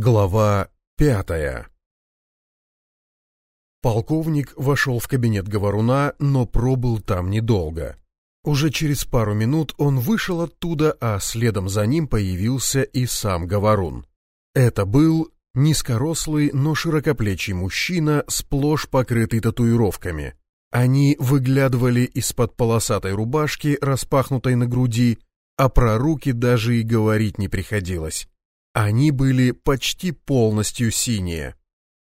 Глава пятая Полковник вошел в кабинет Говоруна, но пробыл там недолго. Уже через пару минут он вышел оттуда, а следом за ним появился и сам Говорун. Это был низкорослый, но широкоплечий мужчина, сплошь покрытый татуировками. Они выглядывали из-под полосатой рубашки, распахнутой на груди, а про руки даже и говорить не приходилось. Они были почти полностью синие.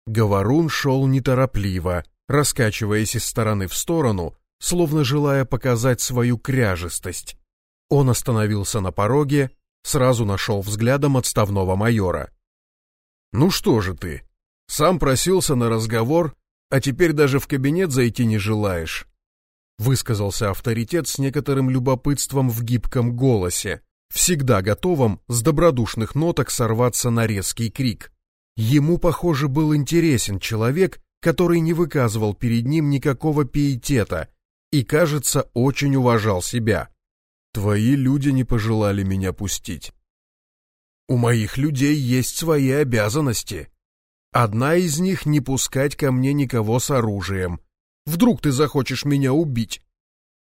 Говорун шел неторопливо, раскачиваясь из стороны в сторону, словно желая показать свою кряжестость. Он остановился на пороге, сразу нашел взглядом отставного майора. «Ну что же ты? Сам просился на разговор, а теперь даже в кабинет зайти не желаешь?» Высказался авторитет с некоторым любопытством в гибком голосе, всегда готовым с добродушных ноток сорваться на резкий крик. Ему, похоже, был интересен человек, который не выказывал перед ним никакого пиетета и, кажется, очень уважал себя. «Твои люди не пожелали меня пустить». «У моих людей есть свои обязанности. Одна из них — не пускать ко мне никого с оружием. Вдруг ты захочешь меня убить?»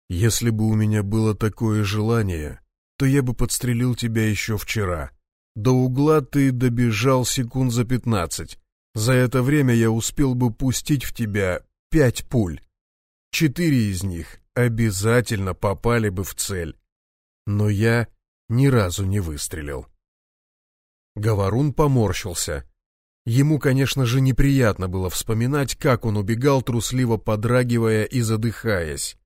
«Если бы у меня было такое желание, то я бы подстрелил тебя еще вчера. До угла ты добежал секунд за пятнадцать. За это время я успел бы пустить в тебя пять пуль. Четыре из них обязательно попали бы в цель. Но я ни разу не выстрелил. Говорун поморщился. Ему, конечно же, неприятно было вспоминать, как он убегал, трусливо подрагивая и задыхаясь.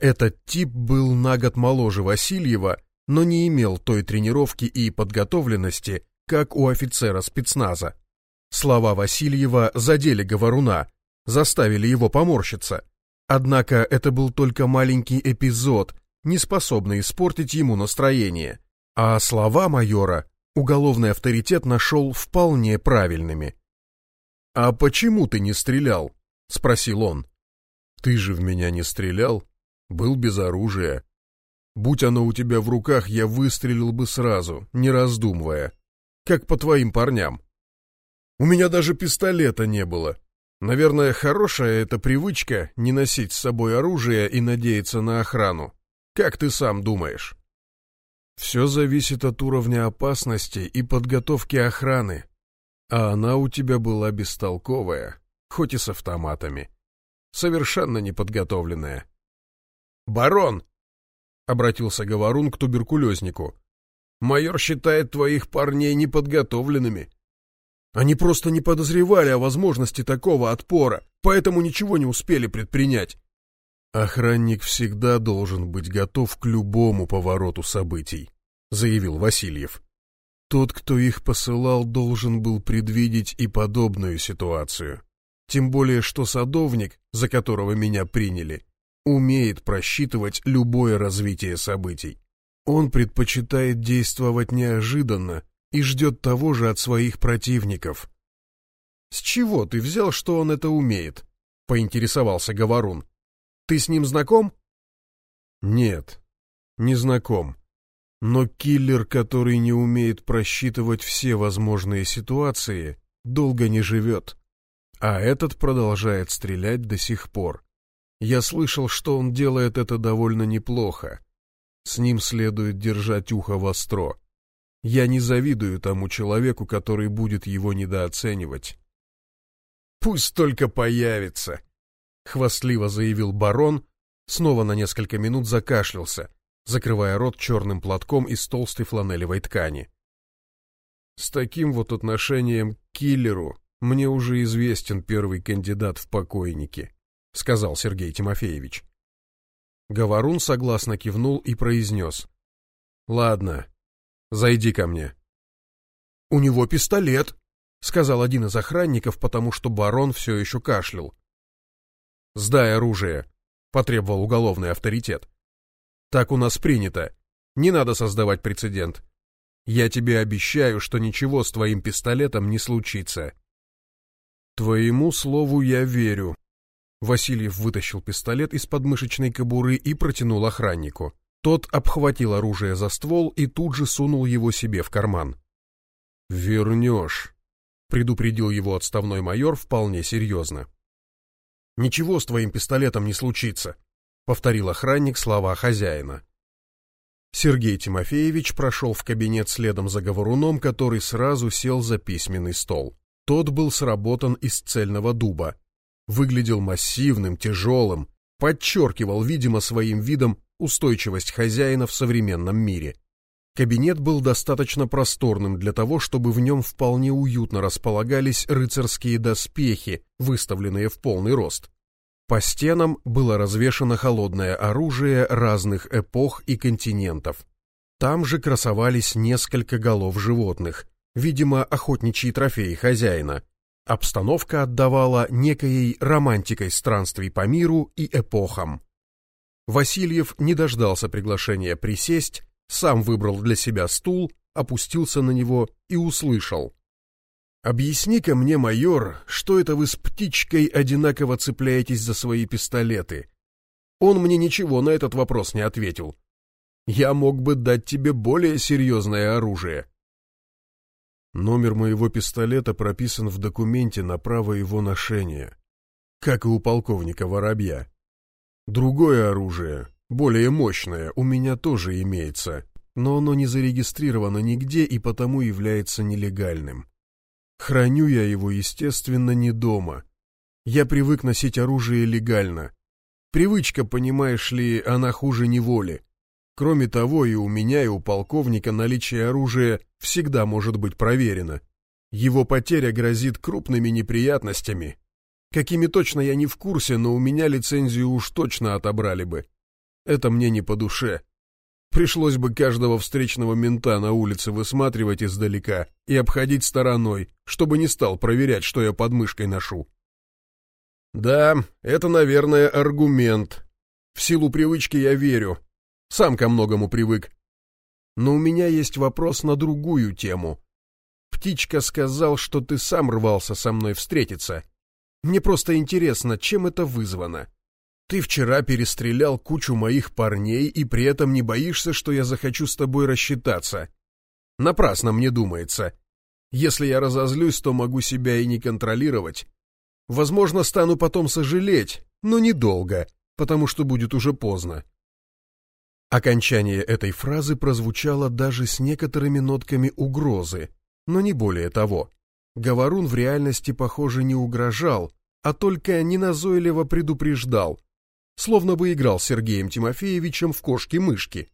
Этот тип был на год моложе Васильева но не имел той тренировки и подготовленности, как у офицера спецназа. Слова Васильева задели говоруна, заставили его поморщиться. Однако это был только маленький эпизод, не способный испортить ему настроение. А слова майора уголовный авторитет нашел вполне правильными. «А почему ты не стрелял?» — спросил он. «Ты же в меня не стрелял, был без оружия. Будь оно у тебя в руках, я выстрелил бы сразу, не раздумывая. Как по твоим парням. У меня даже пистолета не было. Наверное, хорошая эта привычка не носить с собой оружие и надеяться на охрану. Как ты сам думаешь? Все зависит от уровня опасности и подготовки охраны. А она у тебя была бестолковая, хоть и с автоматами. Совершенно неподготовленная. «Барон!» — обратился Говорун к туберкулезнику. «Майор считает твоих парней неподготовленными. Они просто не подозревали о возможности такого отпора, поэтому ничего не успели предпринять». «Охранник всегда должен быть готов к любому повороту событий», — заявил Васильев. «Тот, кто их посылал, должен был предвидеть и подобную ситуацию. Тем более, что садовник, за которого меня приняли, умеет просчитывать любое развитие событий. Он предпочитает действовать неожиданно и ждет того же от своих противников. «С чего ты взял, что он это умеет?» — поинтересовался Говорун. «Ты с ним знаком?» «Нет, не знаком. Но киллер, который не умеет просчитывать все возможные ситуации, долго не живет. А этот продолжает стрелять до сих пор. Я слышал, что он делает это довольно неплохо. С ним следует держать ухо востро. Я не завидую тому человеку, который будет его недооценивать. «Пусть только появится!» — хвастливо заявил барон, снова на несколько минут закашлялся, закрывая рот черным платком из толстой фланелевой ткани. «С таким вот отношением к киллеру мне уже известен первый кандидат в покойники» сказал Сергей Тимофеевич. Говорун согласно кивнул и произнес. «Ладно, зайди ко мне». «У него пистолет», — сказал один из охранников, потому что барон все еще кашлял. «Сдай оружие», — потребовал уголовный авторитет. «Так у нас принято. Не надо создавать прецедент. Я тебе обещаю, что ничего с твоим пистолетом не случится». «Твоему слову я верю», Васильев вытащил пистолет из подмышечной кобуры и протянул охраннику. Тот обхватил оружие за ствол и тут же сунул его себе в карман. «Вернешь», предупредил его отставной майор вполне серьезно. Ничего с твоим пистолетом не случится, повторил охранник слова хозяина. Сергей Тимофеевич прошел в кабинет следом за говоруном, который сразу сел за письменный стол. Тот был сработан из цельного дуба. Выглядел массивным, тяжелым, подчеркивал, видимо, своим видом устойчивость хозяина в современном мире. Кабинет был достаточно просторным для того, чтобы в нем вполне уютно располагались рыцарские доспехи, выставленные в полный рост. По стенам было развешано холодное оружие разных эпох и континентов. Там же красовались несколько голов животных, видимо, охотничьи трофеи хозяина. Обстановка отдавала некой романтикой странствий по миру и эпохам. Васильев не дождался приглашения присесть, сам выбрал для себя стул, опустился на него и услышал. «Объясни-ка мне, майор, что это вы с птичкой одинаково цепляетесь за свои пистолеты?» Он мне ничего на этот вопрос не ответил. «Я мог бы дать тебе более серьезное оружие». Номер моего пистолета прописан в документе на право его ношения, как и у полковника Воробья. Другое оружие, более мощное, у меня тоже имеется, но оно не зарегистрировано нигде и потому является нелегальным. Храню я его, естественно, не дома. Я привык носить оружие легально. Привычка, понимаешь ли, она хуже неволи. Кроме того, и у меня, и у полковника наличие оружия всегда может быть проверено. Его потеря грозит крупными неприятностями. Какими точно я не в курсе, но у меня лицензию уж точно отобрали бы. Это мне не по душе. Пришлось бы каждого встречного мента на улице высматривать издалека и обходить стороной, чтобы не стал проверять, что я под мышкой ношу. Да, это, наверное, аргумент. В силу привычки я верю. Сам ко многому привык. Но у меня есть вопрос на другую тему. Птичка сказал, что ты сам рвался со мной встретиться. Мне просто интересно, чем это вызвано. Ты вчера перестрелял кучу моих парней и при этом не боишься, что я захочу с тобой рассчитаться. Напрасно мне думается. Если я разозлюсь, то могу себя и не контролировать. Возможно, стану потом сожалеть, но недолго, потому что будет уже поздно. Окончание этой фразы прозвучало даже с некоторыми нотками угрозы, но не более того. Говорун в реальности, похоже, не угрожал, а только неназойливо предупреждал, словно бы играл Сергеем Тимофеевичем в кошки-мышки.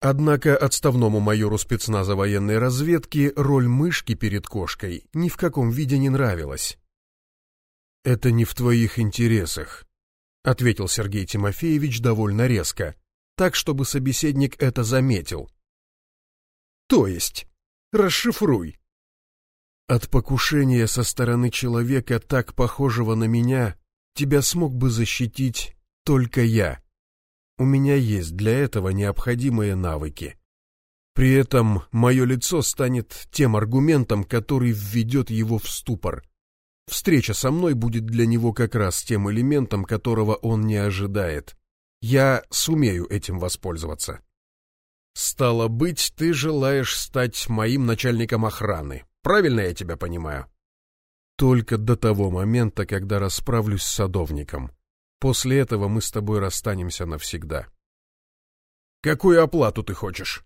Однако отставному майору спецназа военной разведки роль мышки перед кошкой ни в каком виде не нравилась. «Это не в твоих интересах», — ответил Сергей Тимофеевич довольно резко, так, чтобы собеседник это заметил. «То есть? Расшифруй». От покушения со стороны человека, так похожего на меня, тебя смог бы защитить только я. У меня есть для этого необходимые навыки. При этом мое лицо станет тем аргументом, который введет его в ступор. Встреча со мной будет для него как раз тем элементом, которого он не ожидает. Я сумею этим воспользоваться. Стало быть, ты желаешь стать моим начальником охраны. Правильно я тебя понимаю? Только до того момента, когда расправлюсь с садовником. После этого мы с тобой расстанемся навсегда. Какую оплату ты хочешь?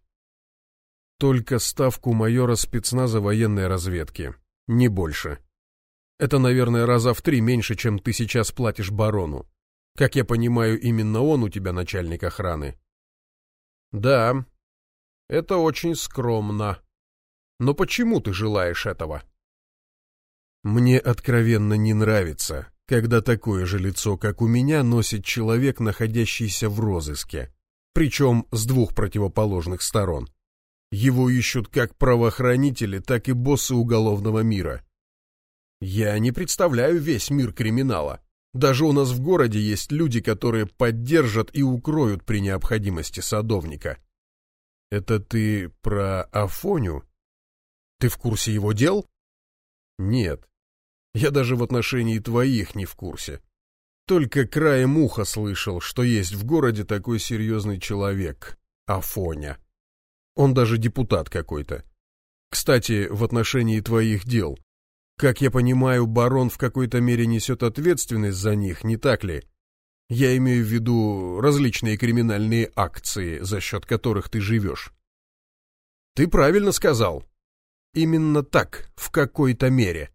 Только ставку майора спецназа военной разведки, не больше. Это, наверное, раза в три меньше, чем ты сейчас платишь барону. Как я понимаю, именно он у тебя начальник охраны. Да, это очень скромно. Но почему ты желаешь этого? Мне откровенно не нравится, когда такое же лицо, как у меня, носит человек, находящийся в розыске, причем с двух противоположных сторон. Его ищут как правоохранители, так и боссы уголовного мира. Я не представляю весь мир криминала. Даже у нас в городе есть люди, которые поддержат и укроют при необходимости садовника. Это ты про Афоню? Ты в курсе его дел? Нет, я даже в отношении твоих не в курсе. Только краем уха слышал, что есть в городе такой серьезный человек, Афоня. Он даже депутат какой-то. Кстати, в отношении твоих дел. Как я понимаю, барон в какой-то мере несет ответственность за них, не так ли? Я имею в виду различные криминальные акции, за счет которых ты живешь. Ты правильно сказал. Именно так, в какой-то мере.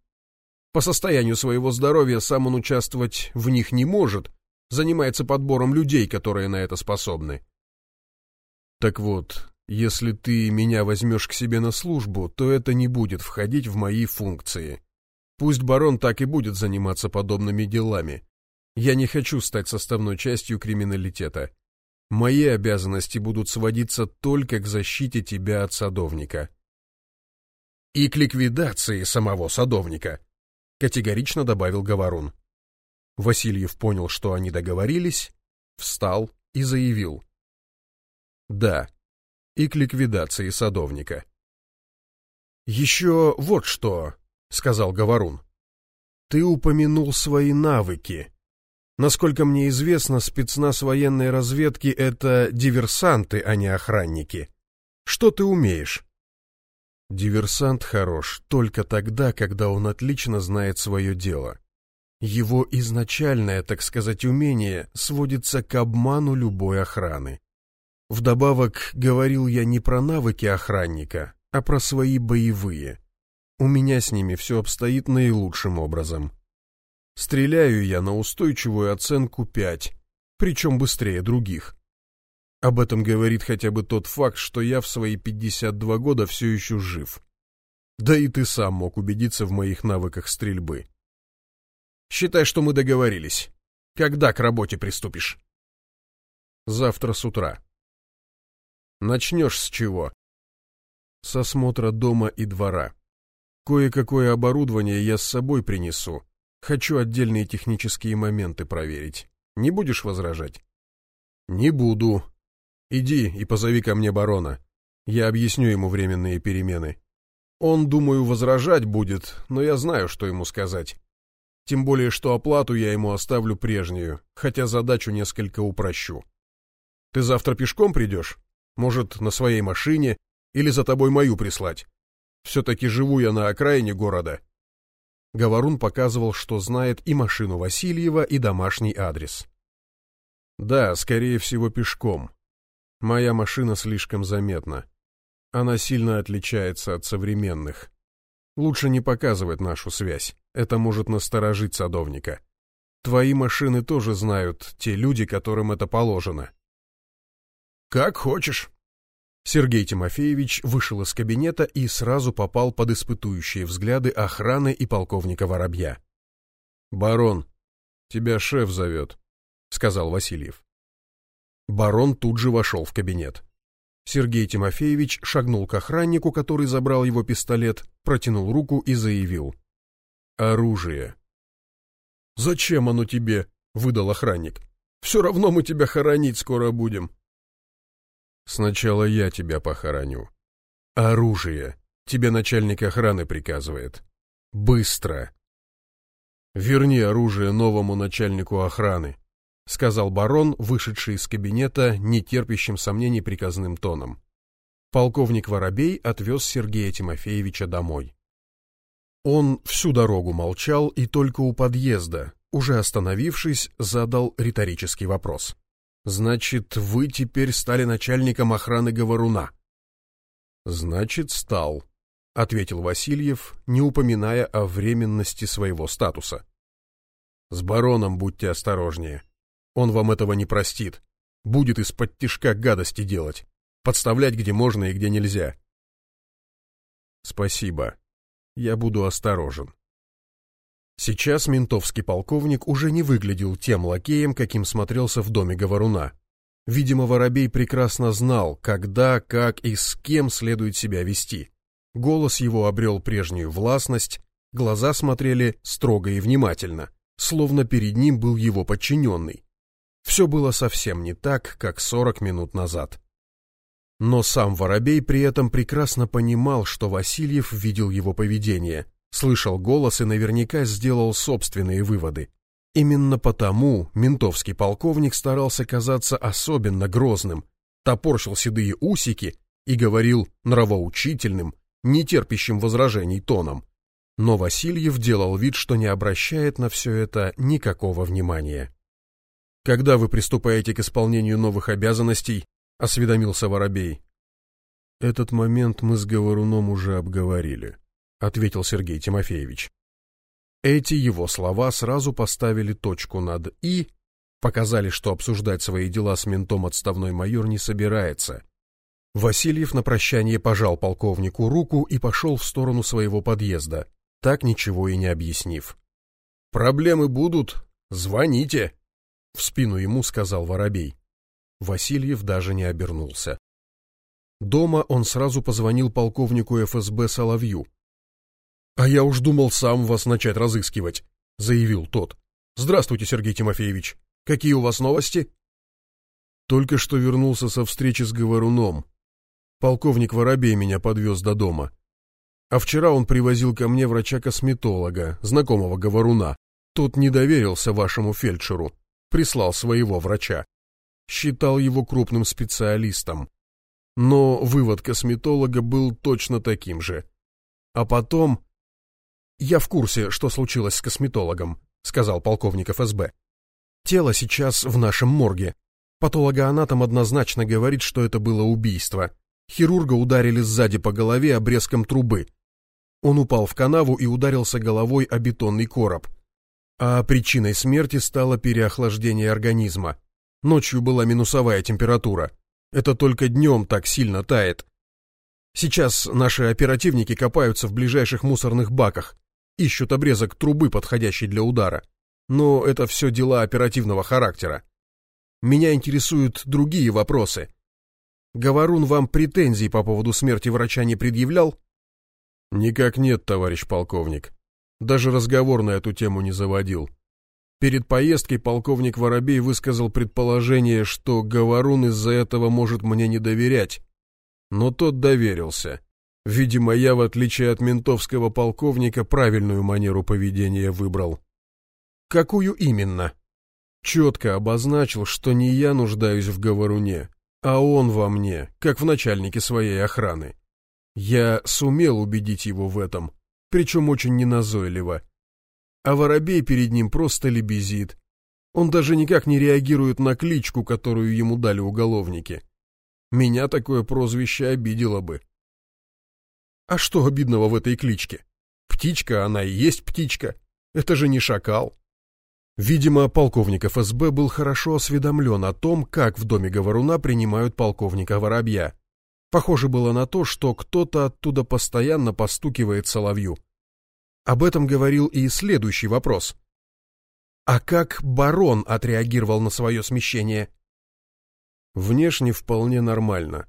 По состоянию своего здоровья сам он участвовать в них не может, занимается подбором людей, которые на это способны. Так вот, если ты меня возьмешь к себе на службу, то это не будет входить в мои функции. Пусть барон так и будет заниматься подобными делами. Я не хочу стать составной частью криминалитета. Мои обязанности будут сводиться только к защите тебя от садовника. И к ликвидации самого садовника, категорично добавил Говорун. Васильев понял, что они договорились, встал и заявил. Да, и к ликвидации садовника. «Еще вот что», — сказал Говорун. «Ты упомянул свои навыки. Насколько мне известно, спецназ военной разведки — это диверсанты, а не охранники. Что ты умеешь?» Диверсант хорош только тогда, когда он отлично знает свое дело. Его изначальное, так сказать, умение сводится к обману любой охраны. Вдобавок, говорил я не про навыки охранника, а про свои боевые. У меня с ними все обстоит наилучшим образом. Стреляю я на устойчивую оценку 5, причем быстрее других. Об этом говорит хотя бы тот факт, что я в свои 52 года все еще жив. Да и ты сам мог убедиться в моих навыках стрельбы. Считай, что мы договорились. Когда к работе приступишь? Завтра с утра. Начнешь с чего? С осмотра дома и двора. Кое-какое оборудование я с собой принесу. Хочу отдельные технические моменты проверить. Не будешь возражать? Не буду. Иди и позови ко мне барона. Я объясню ему временные перемены. Он, думаю, возражать будет, но я знаю, что ему сказать. Тем более, что оплату я ему оставлю прежнюю, хотя задачу несколько упрощу. Ты завтра пешком придешь? Может, на своей машине или за тобой мою прислать. Все-таки живу я на окраине города. Говорун показывал, что знает и машину Васильева, и домашний адрес. Да, скорее всего, пешком. Моя машина слишком заметна. Она сильно отличается от современных. Лучше не показывать нашу связь. Это может насторожить садовника. Твои машины тоже знают те люди, которым это положено. «Как хочешь». Сергей Тимофеевич вышел из кабинета и сразу попал под испытующие взгляды охраны и полковника Воробья. «Барон, тебя шеф зовет», — сказал Васильев. Барон тут же вошел в кабинет. Сергей Тимофеевич шагнул к охраннику, который забрал его пистолет, протянул руку и заявил. «Оружие». «Зачем оно тебе?» — выдал охранник. «Все равно мы тебя хоронить скоро будем». Сначала я тебя похороню. Оружие. Тебе начальник охраны приказывает. Быстро. Верни оружие новому начальнику охраны, сказал барон, вышедший из кабинета нетерпящим сомнений приказным тоном. Полковник Воробей отвез Сергея Тимофеевича домой. Он всю дорогу молчал и только у подъезда, уже остановившись, задал риторический вопрос. Значит, вы теперь стали начальником охраны Говоруна? Значит, стал, ответил Васильев, не упоминая о временности своего статуса. С бароном будьте осторожнее. Он вам этого не простит. Будет из-под тишка гадости делать, подставлять где можно и где нельзя. Спасибо. Я буду осторожен. Сейчас ментовский полковник уже не выглядел тем лакеем, каким смотрелся в доме Говоруна. Видимо, Воробей прекрасно знал, когда, как и с кем следует себя вести. Голос его обрел прежнюю властность, глаза смотрели строго и внимательно, словно перед ним был его подчиненный. Все было совсем не так, как сорок минут назад. Но сам Воробей при этом прекрасно понимал, что Васильев видел его поведение — Слышал голос и наверняка сделал собственные выводы. Именно потому ментовский полковник старался казаться особенно грозным, топорщил седые усики и говорил нравоучительным, нетерпящим возражений тоном. Но Васильев делал вид, что не обращает на все это никакого внимания. «Когда вы приступаете к исполнению новых обязанностей?» — осведомился Воробей. «Этот момент мы с Говоруном уже обговорили», — ответил Сергей Тимофеевич. Эти его слова сразу поставили точку над «и», показали, что обсуждать свои дела с ментом отставной майор не собирается. Васильев на прощание пожал полковнику руку и пошел в сторону своего подъезда, так ничего и не объяснив. «Проблемы будут, звоните», — в спину ему сказал Воробей. Васильев даже не обернулся. Дома он сразу позвонил полковнику ФСБ Соловью. «А я уж думал сам вас начать разыскивать», — заявил тот. «Здравствуйте, Сергей Тимофеевич. Какие у вас новости?» Только что вернулся со встречи с Говоруном. Полковник Воробей меня подвез до дома. А вчера он привозил ко мне врача-косметолога, знакомого Говоруна. Тот не доверился вашему фельдшеру, прислал своего врача. Считал его крупным специалистом. Но вывод косметолога был точно таким же. А потом... «Я в курсе, что случилось с косметологом», — сказал полковник ФСБ. «Тело сейчас в нашем морге. Патологоанатом однозначно говорит, что это было убийство. Хирурга ударили сзади по голове обрезком трубы. Он упал в канаву и ударился головой о бетонный короб. А причиной смерти стало переохлаждение организма. Ночью была минусовая температура. Это только днем так сильно тает. Сейчас наши оперативники копаются в ближайших мусорных баках, ищут обрезок трубы, подходящий для удара. Но это все дела оперативного характера. Меня интересуют другие вопросы. Говорун вам претензий по поводу смерти врача не предъявлял? Никак нет, товарищ полковник. Даже разговор на эту тему не заводил. Перед поездкой полковник Воробей высказал предположение, что Говорун из-за этого может мне не доверять. Но тот доверился. Видимо, я, в отличие от ментовского полковника, правильную манеру поведения выбрал. Какую именно? Четко обозначил, что не я нуждаюсь в Говоруне, а он во мне, как в начальнике своей охраны. Я сумел убедить его в этом, причем очень неназойливо. А воробей перед ним просто лебезит. Он даже никак не реагирует на кличку, которую ему дали уголовники. Меня такое прозвище обидело бы. А что обидного в этой кличке? Птичка, она и есть птичка. Это же не шакал. Видимо, полковник ФСБ был хорошо осведомлен о том, как в доме Говоруна принимают полковника Воробья. Похоже было на то, что кто-то оттуда постоянно постукивает соловью. Об этом говорил и следующий вопрос. А как барон отреагировал на свое смещение? Внешне вполне нормально.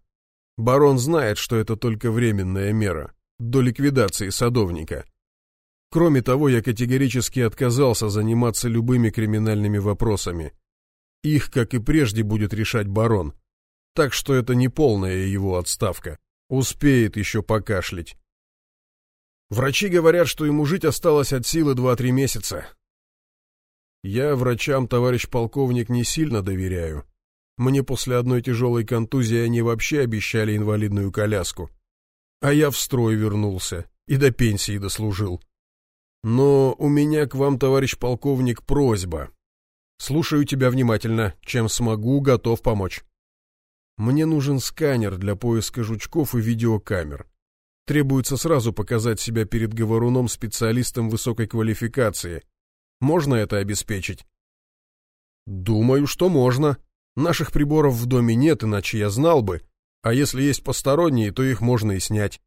Барон знает, что это только временная мера, до ликвидации садовника. Кроме того, я категорически отказался заниматься любыми криминальными вопросами. Их, как и прежде, будет решать барон. Так что это не полная его отставка. Успеет еще покашлять. Врачи говорят, что ему жить осталось от силы 2-3 месяца. Я врачам, товарищ полковник, не сильно доверяю. Мне после одной тяжелой контузии они вообще обещали инвалидную коляску. А я в строй вернулся и до пенсии дослужил. Но у меня к вам, товарищ полковник, просьба. Слушаю тебя внимательно. Чем смогу, готов помочь. Мне нужен сканер для поиска жучков и видеокамер. Требуется сразу показать себя перед говоруном специалистом высокой квалификации. Можно это обеспечить? Думаю, что можно. Наших приборов в доме нет, иначе я знал бы. А если есть посторонние, то их можно и снять.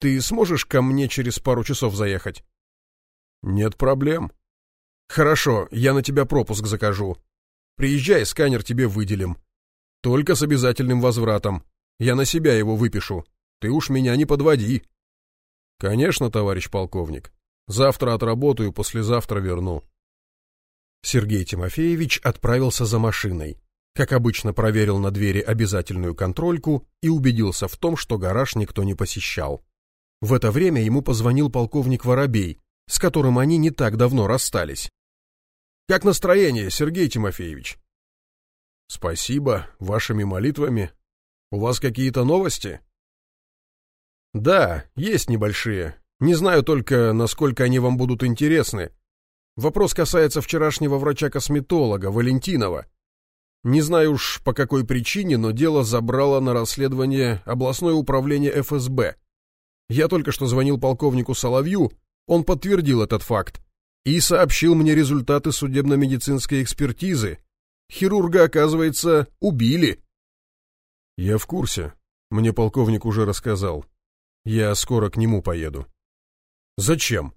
Ты сможешь ко мне через пару часов заехать? Нет проблем. Хорошо, я на тебя пропуск закажу. Приезжай, сканер тебе выделим. Только с обязательным возвратом. Я на себя его выпишу. Ты уж меня не подводи. Конечно, товарищ полковник. Завтра отработаю, послезавтра верну. Сергей Тимофеевич отправился за машиной. Как обычно, проверил на двери обязательную контрольку и убедился в том, что гараж никто не посещал. В это время ему позвонил полковник Воробей, с которым они не так давно расстались. «Как настроение, Сергей Тимофеевич?» «Спасибо, вашими молитвами. У вас какие-то новости?» «Да, есть небольшие. Не знаю только, насколько они вам будут интересны. Вопрос касается вчерашнего врача-косметолога, Валентинова. Не знаю уж по какой причине, но дело забрало на расследование областное управление ФСБ. Я только что звонил полковнику Соловью, он подтвердил этот факт и сообщил мне результаты судебно-медицинской экспертизы. Хирурга, оказывается, убили. Я в курсе. Мне полковник уже рассказал. Я скоро к нему поеду. Зачем?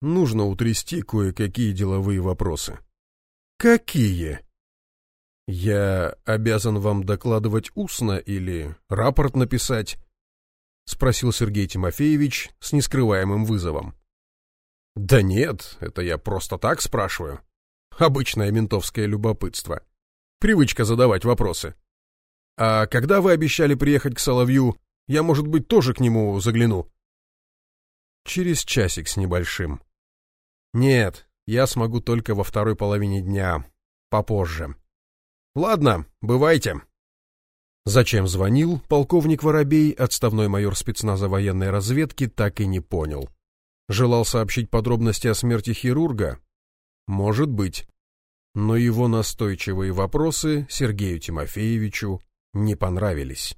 Нужно утрясти кое-какие деловые вопросы. Какие? Я обязан вам докладывать устно или рапорт написать? Спросил Сергей Тимофеевич с нескрываемым вызовом. Да нет, это я просто так спрашиваю. Обычное ментовское любопытство. Привычка задавать вопросы. А когда вы обещали приехать к Соловью, я, может быть, тоже к нему загляну? Через часик с небольшим. Нет, я смогу только во второй половине дня, попозже. Ладно, бывайте. Зачем звонил, полковник Воробей, отставной майор спецназа военной разведки, так и не понял. Желал сообщить подробности о смерти хирурга? Может быть. Но его настойчивые вопросы Сергею Тимофеевичу не понравились.